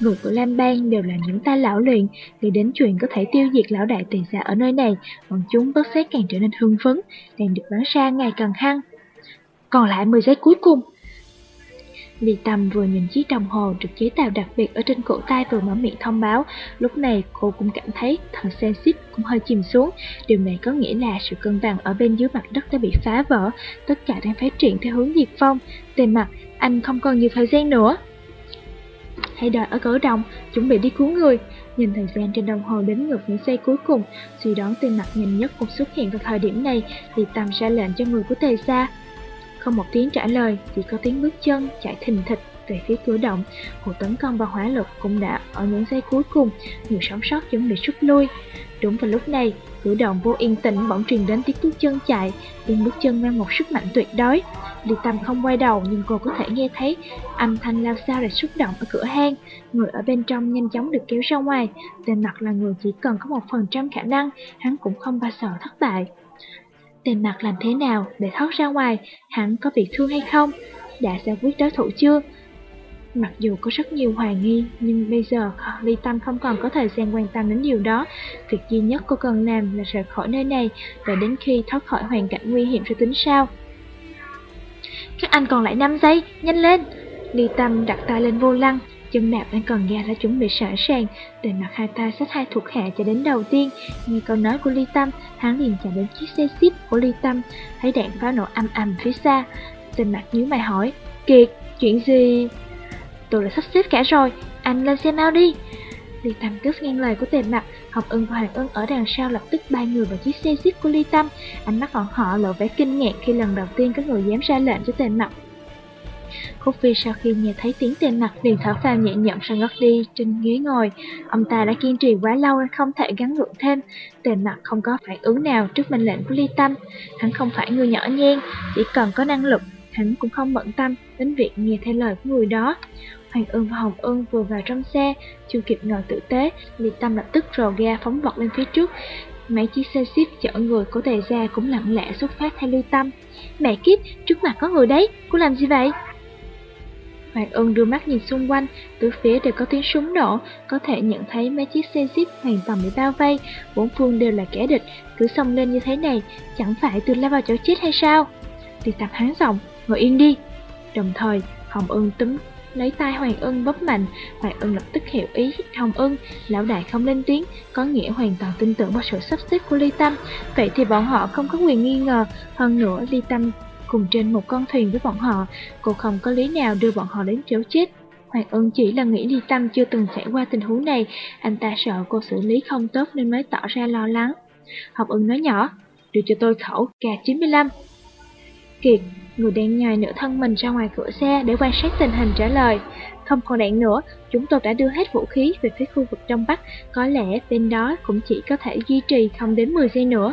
Người của Lam Bang đều là những ta lão luyện, nghĩ đến chuyện có thể tiêu diệt lão đại tiền giả ở nơi này, bọn chúng bớt xét càng trở nên hưng phấn, đang được bắn ra ngày càng hăng. Còn lại 10 giây cuối cùng, Ly Tâm vừa nhìn chiếc đồng hồ được chế tạo đặc biệt ở trên cổ tay vừa mở miệng thông báo, lúc này cô cũng cảm thấy thần xe xích cũng hơi chìm xuống. Điều này có nghĩa là sự cân bằng ở bên dưới mặt đất đã bị phá vỡ, tất cả đang phát triển theo hướng diệt phong. Về mặt, anh không còn nhiều thời gian nữa. Hãy đợi ở cửa đồng, chuẩn bị đi cứu người. Nhìn thời gian trên đồng hồ đến ngược những giây cuối cùng, suy đoán tên mặt nhanh nhất cũng xuất hiện vào thời điểm này, thì Tâm ra lệnh cho người của Tề Sa không một tiếng trả lời, chỉ có tiếng bước chân chạy thình thịch về phía cửa động. Cuộc tấn công và hỏa lực cũng đã ở những giây cuối cùng, người sống sót chuẩn bị rút lui. Đúng vào lúc này, cửa động vô yên tĩnh bỗng truyền đến tiếng bước chân chạy, tiếng bước chân mang một sức mạnh tuyệt đối. Ly Tâm không quay đầu nhưng cô có thể nghe thấy âm thanh lao sao để xúc động ở cửa hang. Người ở bên trong nhanh chóng được kéo ra ngoài. Tên mặt là người chỉ cần có một phần trăm khả năng, hắn cũng không bao giờ thất bại. Tên mặt làm thế nào để thoát ra ngoài, hắn có bị thương hay không, đã giải quyết đối thủ chưa? Mặc dù có rất nhiều hoài nghi, nhưng bây giờ Ly Tâm không còn có thời gian quan tâm đến điều đó. Việc duy nhất cô cần làm là rời khỏi nơi này, và đến khi thoát khỏi hoàn cảnh nguy hiểm sẽ tính sao. Các anh còn lại 5 giây, nhanh lên! Ly Tâm đặt tay lên vô lăng, chân đạp đang còn ga đã chuẩn bị sẵn sàng, để mặt hai tay xách hai thuộc hạ chạy đến đầu tiên. Nghe câu nói của Ly Tâm, hắn liền chạy đến chiếc xe ship của Ly Tâm, thấy đạn pháo nổ âm ầm phía xa. Tên mặt nhíu mày hỏi, Kiệt, chuyện gì? Tôi đã sắp xếp cả rồi, anh lên xe mau đi. Ly Tâm cướp ngang lời của tề mặt, Học Ưng và Hoàng Ưng ở đằng sau lập tức ba người vào chiếc xe jeep của Ly Tâm. Ánh mắt bọn họ lộ vẻ kinh ngạc khi lần đầu tiên có người dám ra lệnh cho tề mặt. Khúc Phi sau khi nghe thấy tiếng tên mặt liền thở phào nhẹ nhõm sang ngất đi trên ghế ngồi. Ông ta đã kiên trì quá lâu nên không thể gắn gượng thêm. Tên mặt không có phản ứng nào trước mệnh lệnh của Ly Tâm. Hắn không phải người nhỏ nhen, chỉ cần có năng lực hắn cũng không bận tâm đến việc nghe theo lời của người đó. Hoàng Ưng và Hồng Ưng vừa vào trong xe, chưa kịp ngồi tử tế, Ly Tâm lập tức rồ ga phóng vọt lên phía trước. Mấy chiếc xe ship chở người của tề gia cũng lặng lẽ xuất phát theo Ly Tâm. Mẹ kiếp, trước mặt có người đấy, cô làm gì vậy? Hoàng Ưng đưa mắt nhìn xung quanh, từ phía đều có tiếng súng nổ, có thể nhận thấy mấy chiếc xe jeep hoàn toàn bị bao vây, bốn phương đều là kẻ địch, cứ xông lên như thế này, chẳng phải tôi lao vào chỗ chết hay sao? Ly Tâm háng giọng, ngồi yên đi. Đồng thời, Hồng Ưng túm lấy tay Hoàng Ưng bóp mạnh, Hoàng Ưng lập tức hiểu ý Hồng Ưng, lão đại không lên tiếng, có nghĩa hoàn toàn tin tưởng vào sự sắp xếp của Ly Tâm, vậy thì bọn họ không có quyền nghi ngờ, hơn nữa Ly Tâm cùng trên một con thuyền với bọn họ, cô không có lý nào đưa bọn họ đến chỗ chết. Hoàng Ưng chỉ là nghĩ Ly Tâm chưa từng trải qua tình huống này, anh ta sợ cô xử lý không tốt nên mới tỏ ra lo lắng. Học Ưng nói nhỏ, đưa cho tôi khẩu K95. Kiệt, Người đang nhòi nửa thân mình ra ngoài cửa xe để quan sát tình hình trả lời. Không còn đạn nữa, chúng tôi đã đưa hết vũ khí về phía khu vực Đông Bắc, có lẽ bên đó cũng chỉ có thể duy trì không đến 10 giây nữa.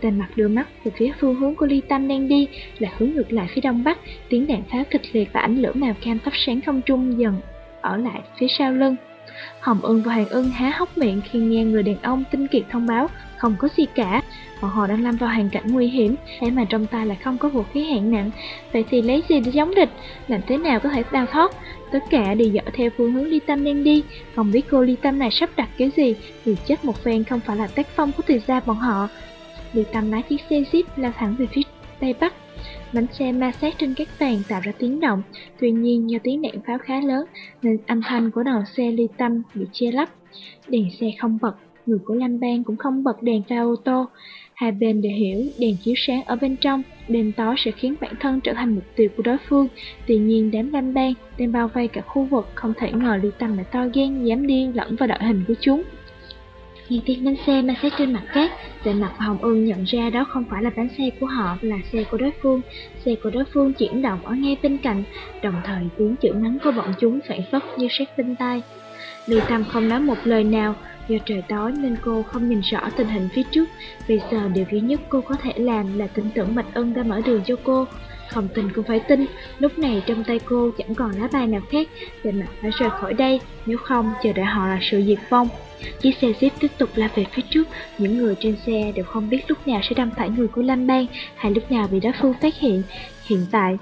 Tên mặt đưa mắt về phía phương hướng của Ly Tâm đang đi, là hướng ngược lại phía Đông Bắc, tiếng đạn pháo kịch liệt và ánh lửa màu cam thắp sáng không trung dần ở lại phía sau lưng. Hồng Ưng và Hoàng Ưng há hốc miệng khi nghe người đàn ông tinh kiệt thông báo không có gì cả. Bọn họ đang lâm vào hoàn cảnh nguy hiểm, thế mà trong tay lại không có vũ khí hạng nặng. Vậy thì lấy gì để chống địch? Làm thế nào có thể đào thoát? Tất cả đều dõi theo phương hướng Ly Tâm đang đi. Không biết cô Ly Tâm này sắp đặt cái gì, vì chết một phen không phải là tác phong của từ gia bọn họ. Ly Tâm lái chiếc xe jeep lao thẳng về phía tây bắc. Bánh xe ma sát trên các vàng tạo ra tiếng động, tuy nhiên do tiếng đạn pháo khá lớn nên âm thanh của đầu xe ly tâm bị che lấp. Đèn xe không bật, người của Lam Bang cũng không bật đèn pha ô tô. Hai bên đều hiểu đèn chiếu sáng ở bên trong, đêm tối sẽ khiến bản thân trở thành mục tiêu của đối phương. Tuy nhiên đám Lam Bang đang bao vây cả khu vực không thể ngờ ly tâm lại to gan dám đi lẫn vào đội hình của chúng. Nghe tiếng bánh xe ma sát trên mặt cát, về mặt Hồng Ưng nhận ra đó không phải là bánh xe của họ, là xe của đối phương. Xe của đối phương chuyển động ở ngay bên cạnh, đồng thời tiếng chữ mắng của bọn chúng phản phất như sát bên tai. Lưu Tâm không nói một lời nào, do trời tối nên cô không nhìn rõ tình hình phía trước. Bây giờ điều duy nhất cô có thể làm là tin tưởng Bạch Ân đã mở đường cho cô. Không tin cũng phải tin, lúc này trong tay cô chẳng còn lá bài nào khác, về mặt phải rời khỏi đây, nếu không chờ đợi họ là sự diệt vong. Chiếc xe Jeep tiếp tục la về phía trước, những người trên xe đều không biết lúc nào sẽ đâm phải người của Lam Bang hay lúc nào bị đối phương phát hiện. Hiện tại,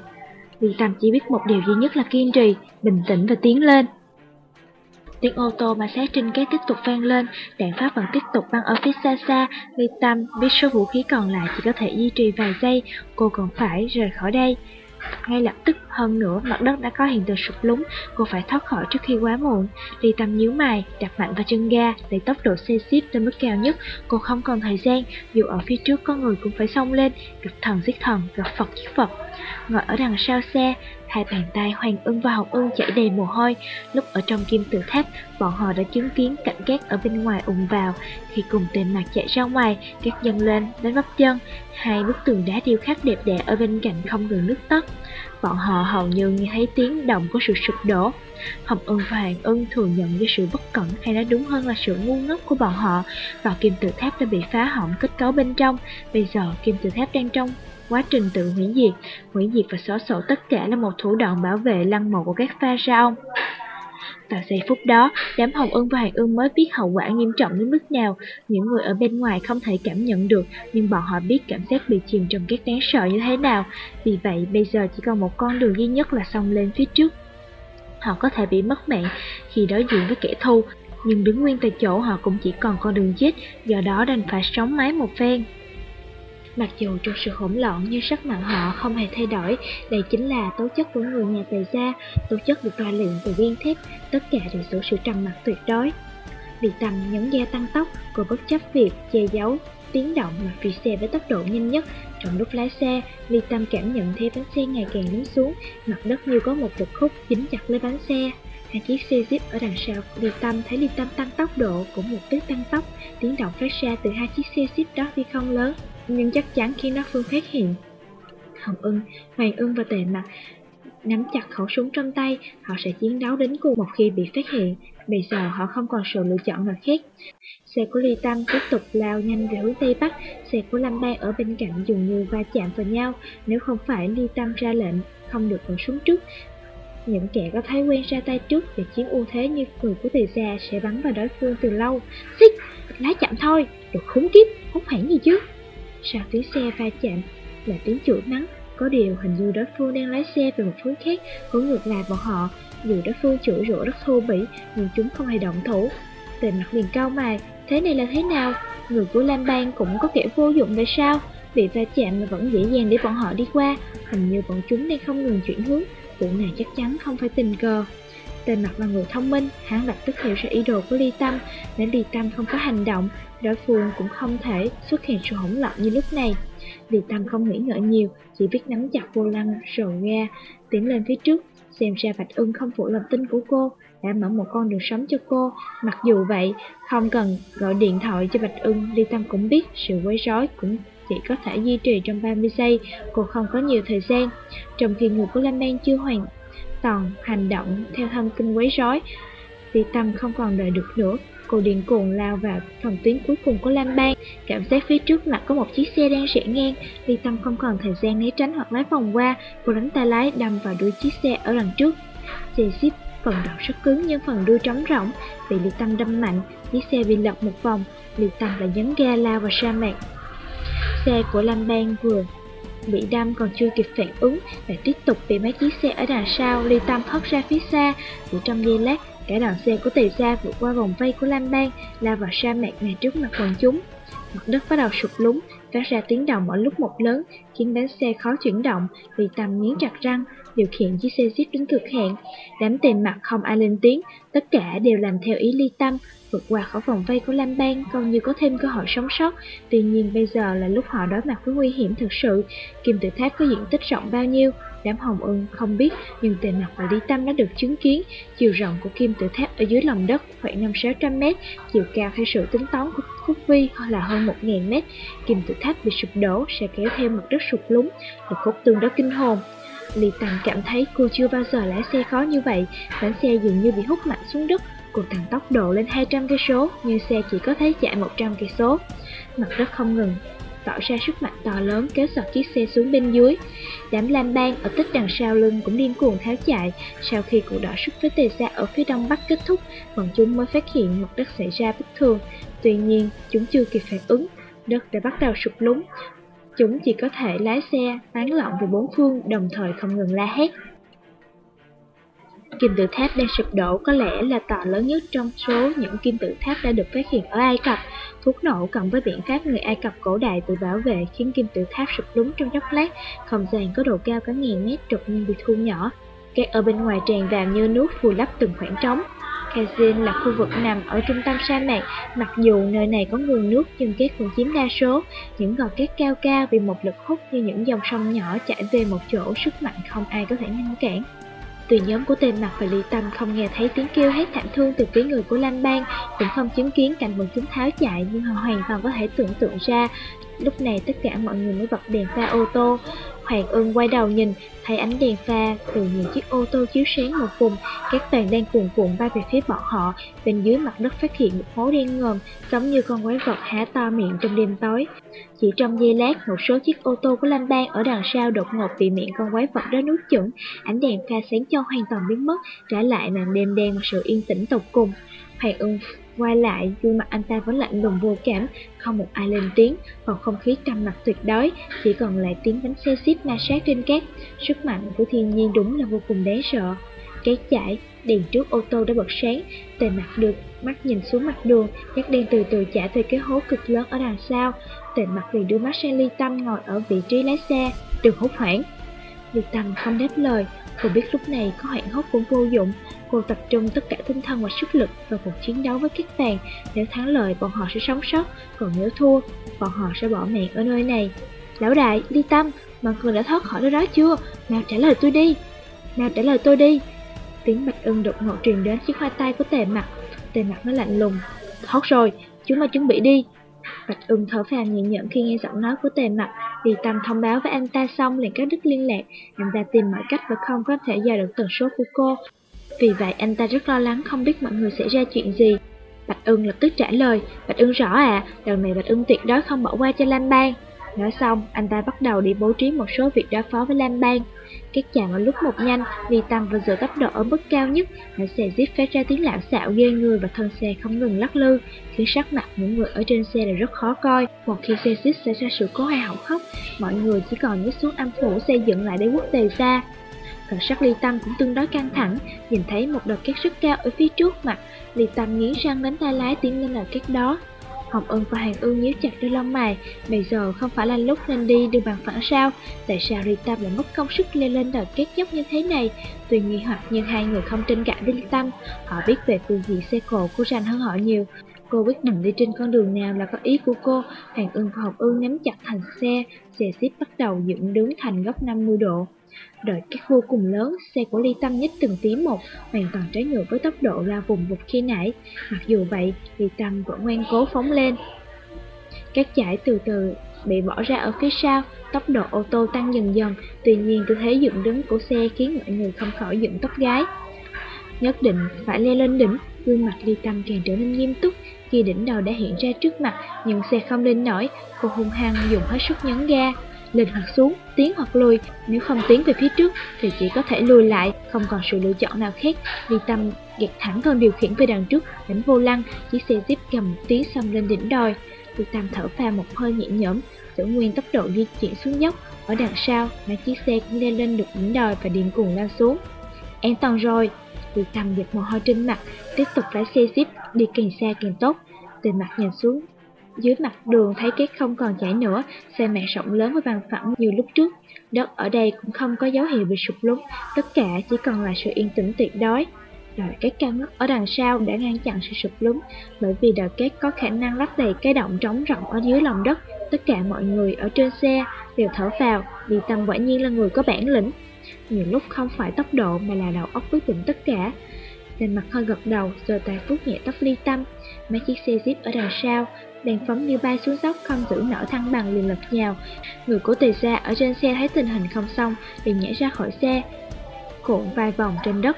Vì Tâm chỉ biết một điều duy nhất là kiên trì, bình tĩnh và tiến lên. Tiếng ô tô mà sát trên kế tiếp tục vang lên, đạn pháp vẫn tiếp tục băng ở phía xa xa. Ly Tâm biết số vũ khí còn lại chỉ có thể duy trì vài giây, cô còn phải rời khỏi đây. Ngay lập tức hơn nữa mặt đất đã có hiện tượng sụp lún Cô phải thoát khỏi trước khi quá muộn Ly tâm nhíu mày đặt mạnh vào chân ga Để tốc độ xe ship lên mức cao nhất Cô không còn thời gian Dù ở phía trước có người cũng phải xông lên Gặp thần giết thần, gặp Phật giết Phật Ngồi ở đằng sau xe Hai bàn tay Hoàng ưng và Hồng ưng chảy đầy mồ hôi. Lúc ở trong kim tự tháp, Bọn họ đã chứng kiến cảnh gác ở bên ngoài ùn vào. Khi cùng tên mặt chạy ra ngoài, Các dâng lên đến bắp chân. Hai bức tường đá điêu khắc đẹp đẽ ở bên cạnh không ngừng nước tắt. Bọn họ hầu như nghe thấy tiếng động của sự sụp đổ. Hồng ưng và Hoàng ưng thừa nhận với sự bất cẩn hay nói đúng hơn là sự ngu ngốc của bọn họ. Và kim tự tháp đã bị phá hỏng kết cấu bên trong. Bây giờ, kim tự tháp đang trong quá trình tự hủy diệt Hủy diệt và xóa sổ tất cả là một thủ đoạn bảo vệ lăng mộ của các pha sao vào giây phút đó, đám Hồng Ưng và Hoàng Ưng mới biết hậu quả nghiêm trọng đến mức nào. Những người ở bên ngoài không thể cảm nhận được, nhưng bọn họ biết cảm giác bị chìm trong các đáng sợ như thế nào. Vì vậy, bây giờ chỉ còn một con đường duy nhất là xông lên phía trước. họ có thể bị mất mạng khi đối diện với kẻ thù, nhưng đứng nguyên tại chỗ họ cũng chỉ còn con đường chết, do đó đành phải sống mái một phen. Mặc dù trong sự hỗn loạn nhưng sắc mặt họ không hề thay đổi, đây chính là tố chất của người nhà tề gia, tố chất được rèn luyện từ viên thép, tất cả đều số sự trầm mặc tuyệt đối. Vì tầm nhấn ga tăng tốc, cô bất chấp việc che giấu tiếng động mà phi xe với tốc độ nhanh nhất. Trong lúc lái xe, Ly Tâm cảm nhận thấy bánh xe ngày càng lún xuống, mặt đất như có một lực khúc dính chặt lấy bánh xe. Hai chiếc xe Jeep ở đằng sau của Ly Tâm thấy Ly Tâm tăng tốc độ cũng một tức tăng tốc, tiếng động phát ra từ hai chiếc xe Jeep đó tuy không lớn, nhưng chắc chắn khi nó Phương phát hiện. Hồng ưng, Hoàng ưng và tề mặt nắm chặt khẩu súng trong tay, họ sẽ chiến đấu đến cùng một khi bị phát hiện. Bây giờ họ không còn sự lựa chọn nào khác. Xe của Ly Tâm tiếp tục lao nhanh về hướng Tây Bắc, xe của Lâm bay ở bên cạnh dường như va chạm vào nhau. Nếu không phải Ly Tâm ra lệnh không được bắn súng trước, những kẻ có thói quen ra tay trước để chiếm ưu thế như người của tề gia sẽ bắn vào đối phương từ lâu. Xích, lái chậm thôi, được khốn kiếp, hốt hoảng gì chứ? Sau tiếng xe va chạm là tiếng chửi mắng, có điều hình như đối phương đang lái xe về một hướng khác, hướng ngược lại bọn họ. Dù đối phương chửi rủa rất thô bỉ, nhưng chúng không hề động thủ. Tề mặt liền cao mày, thế này là thế nào? Người của Lam Bang cũng có kẻ vô dụng vậy sao? Bị va chạm mà vẫn dễ dàng để bọn họ đi qua, hình như bọn chúng đang không ngừng chuyển hướng. Vụ này chắc chắn không phải tình cờ. tề mặt là người thông minh, hắn lập tức hiểu ra ý đồ của Ly Tâm. Nếu Ly Tâm không có hành động, đối phương cũng không thể xuất hiện sự hỗn loạn như lúc này. Vì Tâm không nghĩ ngợi nhiều, chỉ biết nắm chặt vô lăng rồi ra, tiến lên phía trước. Xem ra Bạch Ưng không phụ lòng tin của cô, đã mở một con đường sống cho cô. Mặc dù vậy, không cần gọi điện thoại cho Bạch Ưng, Ly Tâm cũng biết sự quấy rối cũng chỉ có thể duy trì trong 30 giây, cô không có nhiều thời gian. Trong khi người của Lam An chưa hoàn toàn hành động theo thân kinh quấy rối, Ly Tâm không còn đợi được nữa, cô điên cuồng lao vào phần tuyến cuối cùng của Lam Bang. Cảm giác phía trước mặt có một chiếc xe đang rẽ ngang, Ly Tâm không còn thời gian né tránh hoặc lái vòng qua, cô đánh tay lái đâm vào đuôi chiếc xe ở đằng trước. Xe ship phần đầu rất cứng nhưng phần đuôi trống rỗng, bị Ly Tâm đâm mạnh, chiếc xe bị lật một vòng, Ly Tâm lại nhấn ga lao vào sa mạc. Xe của Lam Bang vừa bị đâm còn chưa kịp phản ứng và tiếp tục bị mấy chiếc xe ở đằng sau ly tâm hất ra phía xa chỉ trong giây lát cả đoàn xe của tề gia vượt qua vòng vây của lam bang lao vào sa mạc ngay trước mặt quần chúng mặt đất bắt đầu sụp lún, phát ra tiếng động mỗi lúc một lớn, khiến bánh xe khó chuyển động vì tầm nghiến chặt răng, điều khiển chiếc xe jeep đến cực hạn đám tiền mặt không ai lên tiếng, tất cả đều làm theo ý ly tâm, vượt qua khỏi vòng vây của Lam Bang, coi như có thêm cơ hội sống sót. Tuy nhiên bây giờ là lúc họ đối mặt với nguy hiểm thực sự. Kim tự tháp có diện tích rộng bao nhiêu? Đám hồng ưng không biết, nhưng tề mặt và Lý Tâm đã được chứng kiến. Chiều rộng của kim tự tháp ở dưới lòng đất khoảng 5-600 mét, chiều cao theo sự tính toán của Khúc Vi là hơn 1.000 mét. Kim tự tháp bị sụp đổ sẽ kéo theo mặt đất sụt lún, là cốt tương đối kinh hồn. Lý Tâm cảm thấy cô chưa bao giờ lái xe khó như vậy, bánh xe dường như bị hút mạnh xuống đất, cuộc tăng tốc độ lên 200 cây số, nhưng xe chỉ có thể chạy 100 cây số. Mặt đất không ngừng tỏ ra sức mạnh to lớn kéo sọt chiếc xe xuống bên dưới. Đám lam bang ở tích đằng sau lưng cũng điên cuồng tháo chạy. Sau khi cuộc đỏ sức với tề xa ở phía đông bắc kết thúc, bọn chúng mới phát hiện mặt đất xảy ra bất thường. Tuy nhiên, chúng chưa kịp phản ứng, đất đã bắt đầu sụp lún. Chúng chỉ có thể lái xe tán loạn về bốn phương, đồng thời không ngừng la hét. Kim tự tháp đang sụp đổ có lẽ là tòa lớn nhất trong số những kim tự tháp đã được phát hiện ở Ai Cập. Thuốc nổ cộng với biện pháp người Ai Cập cổ đại tự bảo vệ khiến kim tự tháp sụp lún trong chốc lát, không gian có độ cao cả ngàn mét đột nhiên bị thu nhỏ. Các ở bên ngoài tràn vào như nước vùi lấp từng khoảng trống. Kazin là khu vực nằm ở trung tâm sa mạc, mặc dù nơi này có nguồn nước nhưng cát vẫn chiếm đa số. Những gò cát cao cao bị một lực hút như những dòng sông nhỏ chảy về một chỗ sức mạnh không ai có thể ngăn cản. Từ nhóm của tên mặt và ly tâm không nghe thấy tiếng kêu hét thảm thương từ phía người của Lam Bang, cũng không chứng kiến cảnh bọn chúng tháo chạy nhưng họ hoàn toàn có thể tưởng tượng ra. Lúc này tất cả mọi người mới bật đèn pha ô tô. Hoàng ưng quay đầu nhìn, thấy ánh đèn pha từ nhiều chiếc ô tô chiếu sáng một vùng, các toàn đang cuồn cuộn bay về phía bọn họ. Bên dưới mặt đất phát hiện một hố đen ngòm, giống như con quái vật há to miệng trong đêm tối. Chỉ trong giây lát, một số chiếc ô tô của Lam Bang ở đằng sau đột ngột bị miệng con quái vật đó nuốt chửng, ánh đèn pha sáng cho hoàn toàn biến mất, trả lại màn đêm đen và sự yên tĩnh tột cùng. Hoàng ưng quay lại, gương mặt anh ta vẫn lạnh lùng vô cảm, không một ai lên tiếng, Còn không khí trầm mặc tuyệt đối, chỉ còn lại tiếng bánh xe xếp ma sát trên cát. Sức mạnh của thiên nhiên đúng là vô cùng đáng sợ. Cát chảy, đèn trước ô tô đã bật sáng, tề mặt được mắt nhìn xuống mặt đường, các đen từ từ trả về cái hố cực lớn ở đằng sau. Tề mặt liền đưa mắt sang ly tâm ngồi ở vị trí lái xe, đừng hốt hoảng. Ly tâm không đáp lời, cô biết lúc này có hoảng hốt cũng vô dụng. Cô tập trung tất cả tinh thần và sức lực vào cuộc chiến đấu với các vàng. Nếu thắng lợi, bọn họ sẽ sống sót, còn nếu thua, bọn họ sẽ bỏ mạng ở nơi này. Lão đại, Ly Tâm, mọi người đã thoát khỏi nơi đó chưa? Nào trả lời tôi đi. Nào trả lời tôi đi. Tiếng bạch ưng đột ngột truyền đến chiếc hoa tay của tề mặt. Tề mặt nó lạnh lùng. Thoát rồi, chúng ta chuẩn bị đi. Bạch ưng thở phào nhẹ nhõm khi nghe giọng nói của tề mặt. Vì tâm thông báo với anh ta xong liền cắt đứt liên lạc. Anh ta tìm mọi cách và không có thể dò được tần số của cô. Vì vậy anh ta rất lo lắng không biết mọi người sẽ ra chuyện gì. Bạch ưng lập tức trả lời, Bạch ưng rõ à, lần này Bạch ưng tuyệt đối không bỏ qua cho Lam Bang. Nói xong, anh ta bắt đầu đi bố trí một số việc đối phó với Lam Bang. Các chàng ở lúc một nhanh, vì tăng và giữ tốc độ ở mức cao nhất, hãy xe Jeep phát ra tiếng lạo xạo ghê người và thân xe không ngừng lắc lư, khiến sắc mặt những người ở trên xe là rất khó coi. Một khi xe Jeep xảy ra sự cố hay hỏng hóc, mọi người chỉ còn nhớ xuống âm phủ xây dựng lại đế quốc tề xa. Thần sắc ly tâm cũng tương đối căng thẳng, nhìn thấy một đợt két rất cao ở phía trước mặt, ly tâm nghiến răng đánh tay lái tiến lên đợt két đó. Hồng Ân và Hàng Ương nhíu chặt đôi lông mày, bây giờ không phải là lúc nên đi đường bằng phẳng sao? Tại sao Ly Tâm lại mất công sức leo lên đợt cát dốc như thế này? Tuy nghi hoặc nhưng hai người không tranh cãi với Ly Tâm, họ biết về phương diện xe cộ của rành hơn họ nhiều. Cô quyết định đi trên con đường nào là có ý của cô, Hàng Ương và Hồng Ương nắm chặt thành xe, xe xếp bắt đầu dựng đứng thành góc 50 độ. Đợi các vô cùng lớn, xe của Ly Tâm nhích từng tí một, hoàn toàn trái ngược với tốc độ ra vùng vụt khi nãy. Mặc dù vậy, Ly Tâm vẫn ngoan cố phóng lên. Các chải từ từ bị bỏ ra ở phía sau, tốc độ ô tô tăng dần dần, tuy nhiên tư thế dựng đứng của xe khiến mọi người không khỏi dựng tóc gái. Nhất định phải leo lên đỉnh, gương mặt Ly Tâm càng trở nên nghiêm túc, khi đỉnh đầu đã hiện ra trước mặt, nhưng xe không lên nổi, cô hung hăng dùng hết sức nhấn ga lên hoặc xuống, tiến hoặc lùi. Nếu không tiến về phía trước thì chỉ có thể lùi lại, không còn sự lựa chọn nào khác. Ly Tâm gạt thẳng con điều khiển về đằng trước, đánh vô lăng, chiếc xe Jeep cầm tí xong xông lên đỉnh đồi. Ly Tâm thở phào một hơi nhẹ nhõm, giữ nguyên tốc độ di chuyển xuống dốc. Ở đằng sau, mấy chiếc xe cũng leo lên được đỉnh đồi và điên cuồng lao xuống. An toàn rồi, Ly Tâm giật mồ hôi trên mặt, tiếp tục lái xe Jeep đi càng xa càng tốt. Từ mặt nhìn xuống dưới mặt đường thấy kết không còn chảy nữa, xe mẹ rộng lớn và bằng phẳng như lúc trước. Đất ở đây cũng không có dấu hiệu bị sụp lún, tất cả chỉ còn là sự yên tĩnh tuyệt đối. Đồi cát cao ngất ở đằng sau đã ngăn chặn sự sụp lún, bởi vì đồi cát có khả năng lấp đầy cái động trống rộng ở dưới lòng đất. Tất cả mọi người ở trên xe đều thở vào, vì Tâm quả nhiên là người có bản lĩnh. Nhiều lúc không phải tốc độ mà là đầu óc quyết định tất cả. Trên mặt hơi gật đầu, rồi tài phút nhẹ tóc ly tâm. Mấy chiếc xe jeep ở đằng sau đèn phóng như bay xuống dốc không giữ nổi thăng bằng liền lật nhào. Người của tề gia ở trên xe thấy tình hình không xong, liền nhảy ra khỏi xe, cuộn vài vòng trên đất.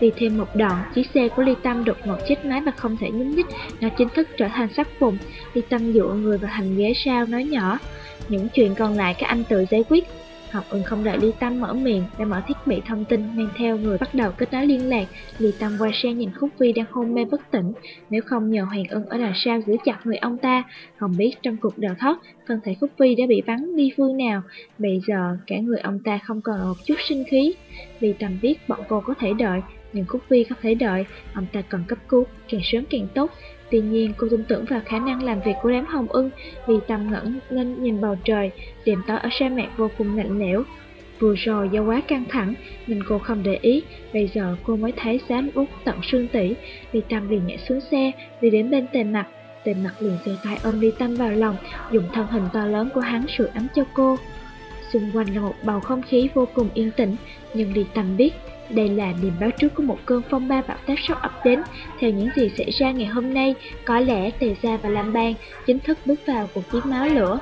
Đi thêm một đoạn, chiếc xe của Ly Tâm đột ngột chết máy và không thể nhúc nhích, nó chính thức trở thành sắc vùng. Ly Tâm dựa người vào thành ghế sau nói nhỏ, những chuyện còn lại các anh tự giải quyết. Học ưng không đợi Ly Tâm mở miệng, đã mở thiết bị thông tin mang theo người bắt đầu kết nối liên lạc. Ly Tâm qua xe nhìn Khúc Vi đang hôn mê bất tỉnh. Nếu không nhờ Hoàng ưng ở đằng sau giữ chặt người ông ta, không biết trong cuộc đào thoát, thân thể Khúc Vi đã bị bắn đi phương nào. Bây giờ, cả người ông ta không còn một chút sinh khí. Ly Tâm biết bọn cô có thể đợi, nhưng Khúc Vi không thể đợi, ông ta cần cấp cứu, càng sớm càng tốt. Tuy nhiên, cô tin tưởng vào khả năng làm việc của đám hồng ưng vì tầm ngẩn lên nhìn bầu trời, đêm tối ở sa mạc vô cùng lạnh lẽo. Vừa rồi do quá căng thẳng nên cô không để ý, bây giờ cô mới thấy dám út tận xương tỉ. Ly Tâm liền nhảy xuống xe, đi đến bên tề mặt. Tề mặt liền giơ tay ôm Ly Tâm vào lòng, dùng thân hình to lớn của hắn sưởi ấm cho cô. Xung quanh là một bầu không khí vô cùng yên tĩnh, nhưng Ly Tâm biết đây là niềm báo trước của một cơn phong ba bão táp sắp ập đến. Theo những gì xảy ra ngày hôm nay, có lẽ Tề Gia và Lam Bang chính thức bước vào cuộc chiến máu lửa.